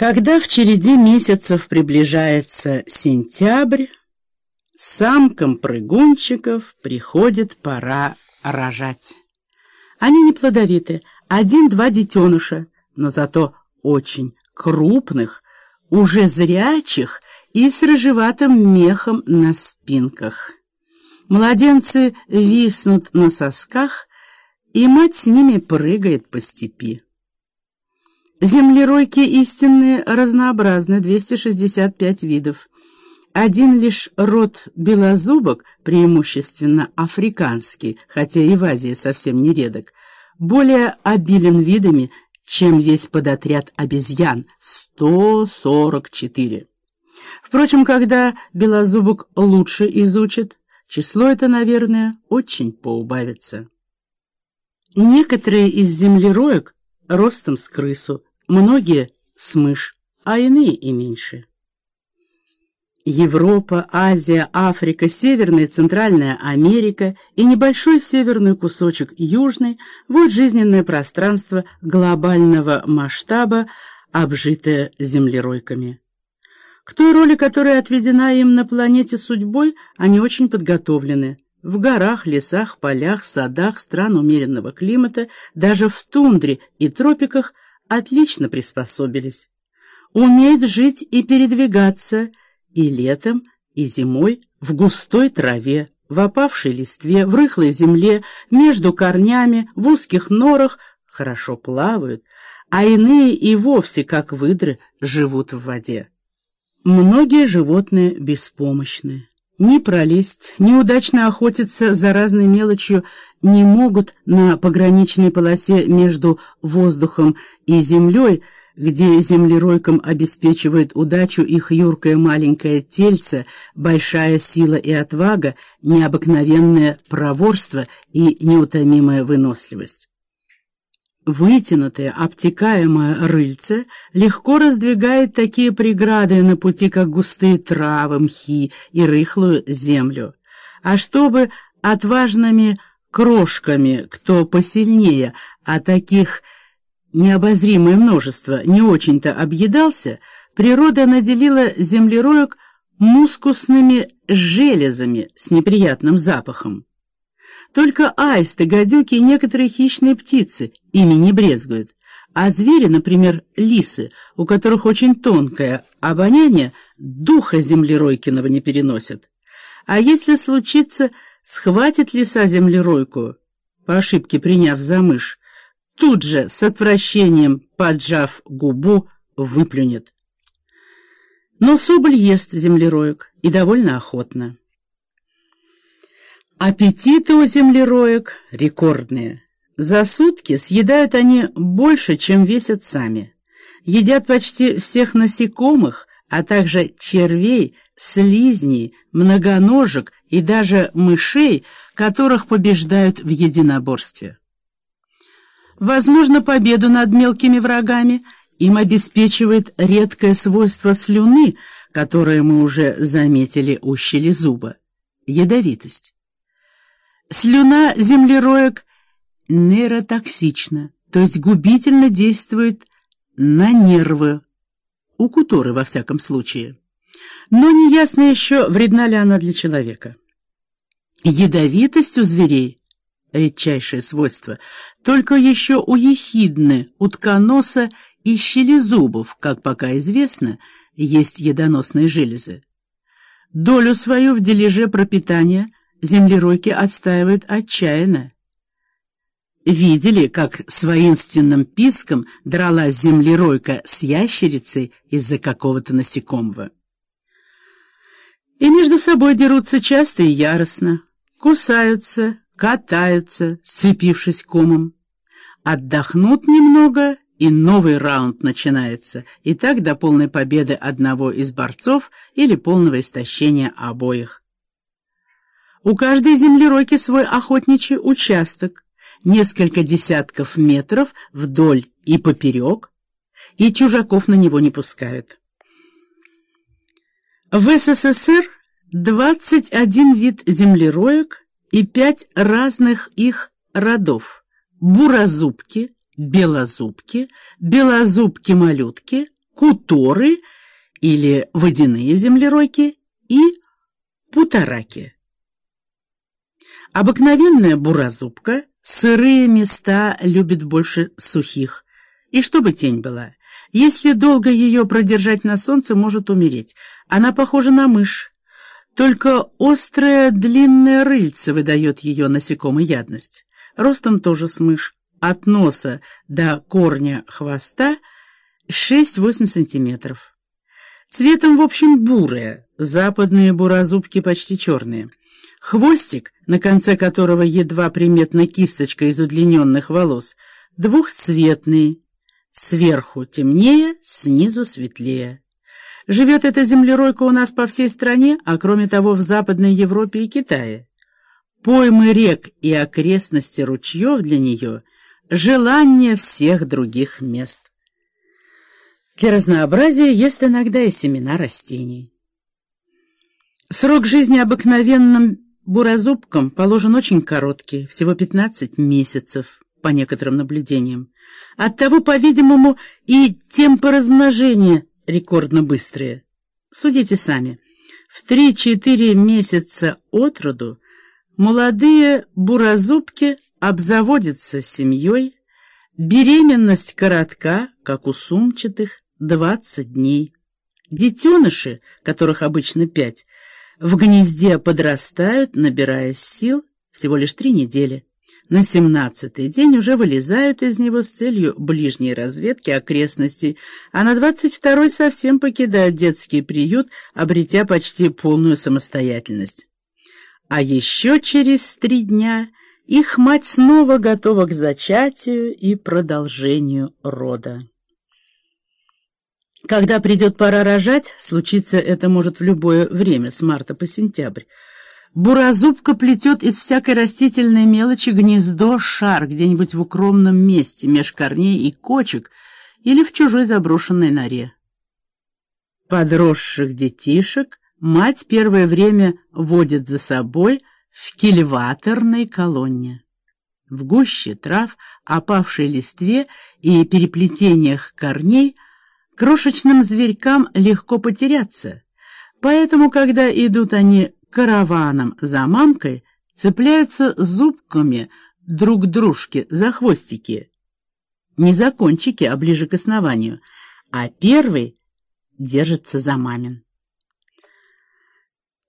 Когда в череде месяцев приближается сентябрь, самкам прыгунчиков приходит пора рожать. Они не плодовиты, один-два детеныша, но зато очень крупных, уже зрячих и с рыжеватым мехом на спинках. Младенцы виснут на сосках, и мать с ними прыгает по степи. Землеройки истинные разнообразны, 265 видов. Один лишь род белозубок, преимущественно африканский, хотя и в Азии совсем не редок, более обилен видами, чем весь подотряд обезьян — 144. Впрочем, когда белозубок лучше изучит, число это, наверное, очень поубавится. Некоторые из землероек ростом с крысу, многие с мышь, а иные и меньше. Европа, Азия, Африка, Северная и Центральная Америка и небольшой северный кусочек Южной – вот жизненное пространство глобального масштаба, обжитое землеройками. К той роли, которая отведена им на планете судьбой, они очень подготовлены. В горах, лесах, полях, садах стран умеренного климата, даже в тундре и тропиках отлично приспособились. Умеют жить и передвигаться и летом, и зимой в густой траве, в опавшей листве, в рыхлой земле, между корнями, в узких норах, хорошо плавают, а иные и вовсе, как выдры, живут в воде. Многие животные беспомощны. Ни пролезть, ни удачно охотиться за разной мелочью не могут на пограничной полосе между воздухом и землей, где землеройкам обеспечивает удачу их юркое маленькое тельце, большая сила и отвага, необыкновенное проворство и неутомимая выносливость. Вытянутое, обтекаемое рыльце легко раздвигает такие преграды на пути, как густые травы, мхи и рыхлую землю. А чтобы отважными крошками, кто посильнее, а таких необозримое множество не очень-то объедался, природа наделила землероек мускусными железами с неприятным запахом. Только аисты, гадюки и некоторые хищные птицы ими не брезгуют. А звери, например, лисы, у которых очень тонкое обоняние, духа землеройкиного не переносят. А если случится, схватит лиса землеройку, по ошибке приняв за мышь, тут же с отвращением, поджав губу, выплюнет. Но соболь ест землероек и довольно охотно. Аппетиты у землероек рекордные. За сутки съедают они больше, чем весят сами. Едят почти всех насекомых, а также червей, слизней, многоножек и даже мышей, которых побеждают в единоборстве. Возможно, победу над мелкими врагами им обеспечивает редкое свойство слюны, которое мы уже заметили у щелезуба — ядовитость. Слюна землероек нейротоксична, то есть губительно действует на нервы, у кутуры во всяком случае. Но неясно еще, вредна ли она для человека. Ядовитость у зверей — редчайшее свойство, только еще у ехидны, утконоса и щелезубов, как пока известно, есть ядоносные железы. Долю свою в дележе пропитания — землеройки отстаивают отчаянно. Видели, как с воинственным писком дралась землеройка с ящерицей из-за какого-то насекомого. И между собой дерутся часто и яростно, кусаются, катаются, сцепившись комом. Отдохнут немного, и новый раунд начинается, и так до полной победы одного из борцов или полного истощения обоих. У каждой землеройки свой охотничий участок, несколько десятков метров вдоль и поперек, и чужаков на него не пускают. В СССР 21 вид землероек и пять разных их родов – буразубки, белозубки, белозубки-малютки, куторы или водяные землеройки и путараки. Обыкновенная буразубка сырые места любит больше сухих, и чтобы тень была. Если долго ее продержать на солнце, может умереть. Она похожа на мышь. Только острая длинная рыльце выдает ее насекомоядность. Ростом тоже с мышь. От носа до корня хвоста 6-8 сантиметров. Цветом, в общем, бурая, западные буразубки почти черные. Хвостик, на конце которого едва приметна кисточка из удлиненных волос, двухцветный, сверху темнее, снизу светлее. Живет эта землеройка у нас по всей стране, а кроме того в Западной Европе и Китае. Поймы рек и окрестности ручьев для нее — желание всех других мест. Для разнообразия есть иногда и семена растений. Срок жизни обыкновенным буразубкам положен очень короткий, всего 15 месяцев, по некоторым наблюдениям. Оттого, по-видимому, и темпы размножения рекордно быстрые. Судите сами. В 3-4 месяца от роду молодые буразубки обзаводятся семьей, беременность коротка, как у сумчатых, 20 дней. Детеныши, которых обычно пять, в гнезде подрастают, набирая сил, всего лишь три недели. На семнадцатый день уже вылезают из него с целью ближней разведки окрестностей, а на двадцать второй совсем покидают детский приют, обретя почти полную самостоятельность. А еще через три дня их мать снова готова к зачатию и продолжению рода. Когда придет пора рожать, случиться это может в любое время, с марта по сентябрь, буразубка плетет из всякой растительной мелочи гнездо-шар где-нибудь в укромном месте, меж корней и кочек или в чужой заброшенной норе. Подросших детишек мать первое время водит за собой в кильваторной колонне. В гуще трав, опавшей листве и переплетениях корней – Крошечным зверькам легко потеряться, поэтому, когда идут они караваном за мамкой, цепляются зубками друг дружке за хвостики. Не за кончики, а ближе к основанию, а первый держится за мамин.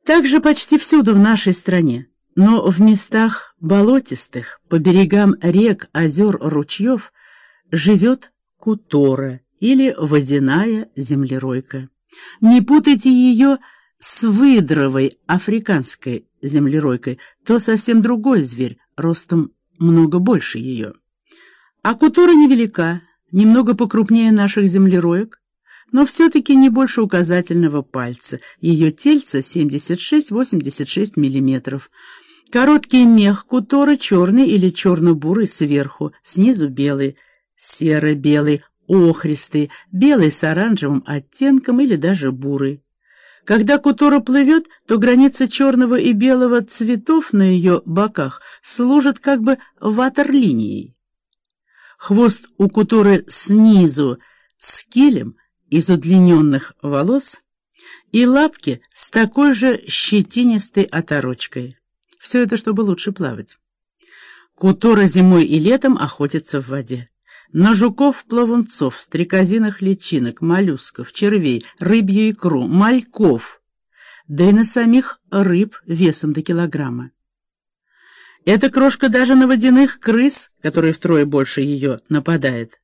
Так же почти всюду в нашей стране, но в местах болотистых, по берегам рек, озер, ручьев, живет кутора или водяная землеройка. Не путайте ее с выдровой африканской землеройкой, то совсем другой зверь, ростом много больше ее. А кутура невелика, немного покрупнее наших землероек, но все-таки не больше указательного пальца. Ее тельце 76-86 мм. Короткий мех кутора черный или черно-бурый сверху, снизу белый, серо-белый, охристый, белый с оранжевым оттенком или даже бурый. Когда кутура плывет, то граница черного и белого цветов на ее боках служит как бы ватерлинией. Хвост у кутуры снизу с килем из удлиненных волос и лапки с такой же щетинистой оторочкой. Все это, чтобы лучше плавать. Кутура зимой и летом охотится в воде на жуков-плавунцов, стрекозиных личинок, моллюсков, червей, рыбью икру, мальков, да и на самих рыб весом до килограмма. Эта крошка даже на водяных крыс, которые втрое больше ее, нападает.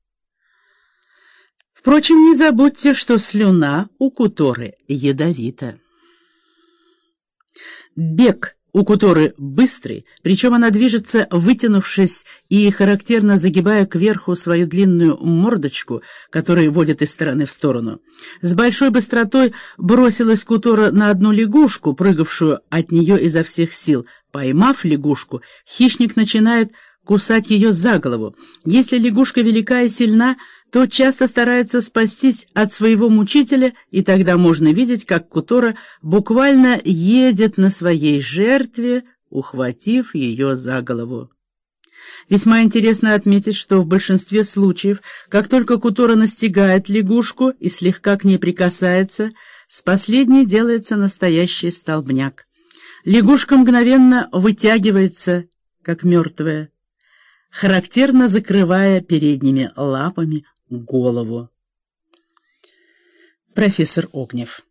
Впрочем, не забудьте, что слюна у куторы ядовита. Бег у которой быстрый, причем она движется, вытянувшись и характерно загибая кверху свою длинную мордочку, которая водит из стороны в сторону. С большой быстротой бросилась Кутора на одну лягушку, прыгавшую от нее изо всех сил. Поймав лягушку, хищник начинает кусать ее за голову. Если лягушка велика и сильна, то часто старается спастись от своего мучителя, и тогда можно видеть, как Кутора буквально едет на своей жертве, ухватив ее за голову. Весьма интересно отметить, что в большинстве случаев, как только Кутора настигает лягушку и слегка к ней прикасается, с последней делается настоящий столбняк. Лягушка мгновенно вытягивается, как мертвая, характерно закрывая передними лапами голову. Профессор Огнев